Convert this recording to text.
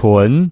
Autoren